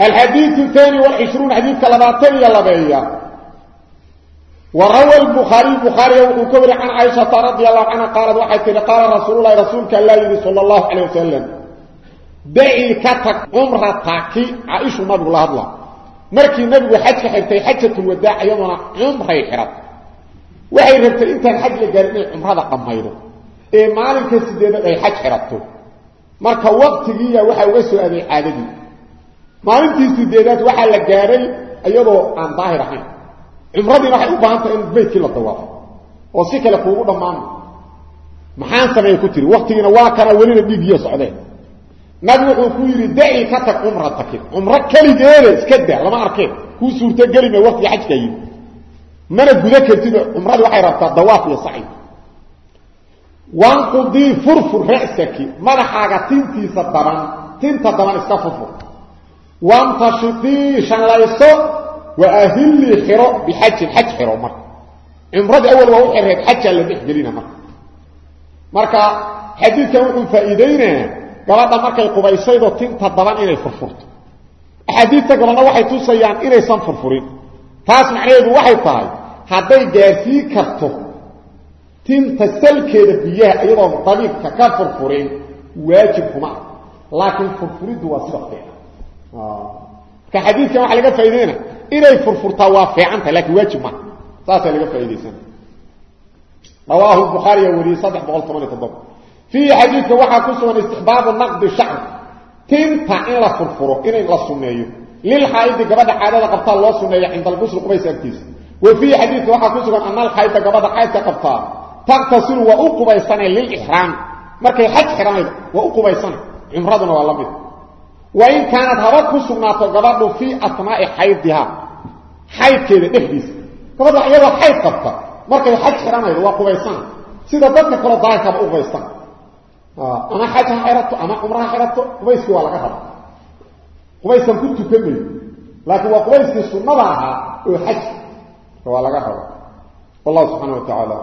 الحديث الثاني والعشرون حديث كلباتين يلبيا وروى البخاري البخاري وكبر عن عائشة رضي الله عنها قالت وحيث قال رسول الله رسولك الله صلى الله عليه وسلم دعي كتك عمرتك عائشة نبي الله الله مركي نبي حج حبتي حجة الوداع يومنا عمره يحرق waxay rabtay intaan xaj la gaarin inay cumrada qamaydo ee maalinka sideedad ay xaj xirato marka waqtigiiya waxa uga soo aaday caadadii maalintii sideedaad waxaa la gaaray iyadoo aan daahir ahayn. Cumradiina waxay u baahan in beydkii la dawaafo oo si kale kuugu dhammaan. Maxaan sameeye ku tiri waqtigiina waa kana welina dhiigiyo socdeen nabi wuxuu ku yidhi daci ka tag cumrataki cumro keligeeda iska daa lama arkeen. Kuu suurtogeli may waqtiga xajkaa yimi mana guda kartid umradu waxay rabtaa dawaaf iyo saci wanqudii furfur ra'saki madaxaaga tintiisa daban tinta daban iska furfur wantashidii shanlayso wa ahillii xiro bixajin xaj xiro marka. Cumradii awal waa u xireed xajaa la dhex gelina marka. Marka xadiidkan wuxuu faa'iideynayaa gabadha markay qubaysaydo tinta daban inay furfurto. Axaadiista gabalna waxay tusayaan inaysan furfurin. Taas macnaheedu waxay tahay hadday gaarsiin karto tinta salkeeda biyaha iyadoo dabiibka ka furfurin waajib kuma ah. Laakiin furfuriddu waa sida marka xadiidkan waxa laga faaideyna inay furfurtaa waa fiican tahay laakiin waajib maha saasaa laga faaidaysan rawaahu buhaariya wariyey saddex boqol toban iyo toddoba. Fiihi xadiidka ku sugan istixbaabu naqdi shacr. Tinta in la furfuro in la suneeyo. Lilxaaidi gabadha caadada qabtaa loo suneeyo cinda algusul qubays agtiisa. Wa fiihi xadiidka waxaa ku sugan ana alxaaida gabadha xaydka qabtaa. Taqtasilu waa u qubaysanay lilixraam markay xaj xidhanayda waa u qubaysana cumraduna waa la wain kaanad habad ku sugnaato gabadhu fii asmaai xaydiha xaydkeeda dhexdiisa. Gabadha iyadoo xayd qabta markay xaj xihanaydo waa qubaysana. Sida dadka kale daahirkaba u qubaysana. Ah, ama xaj ha xirato ama cumraha xirato qubayskii waa laga raba qubaysan ku tukanayo laakiin waa qubayskii sunnada ahaa oo xaj waa laga raba wallahu subxana wa tacaala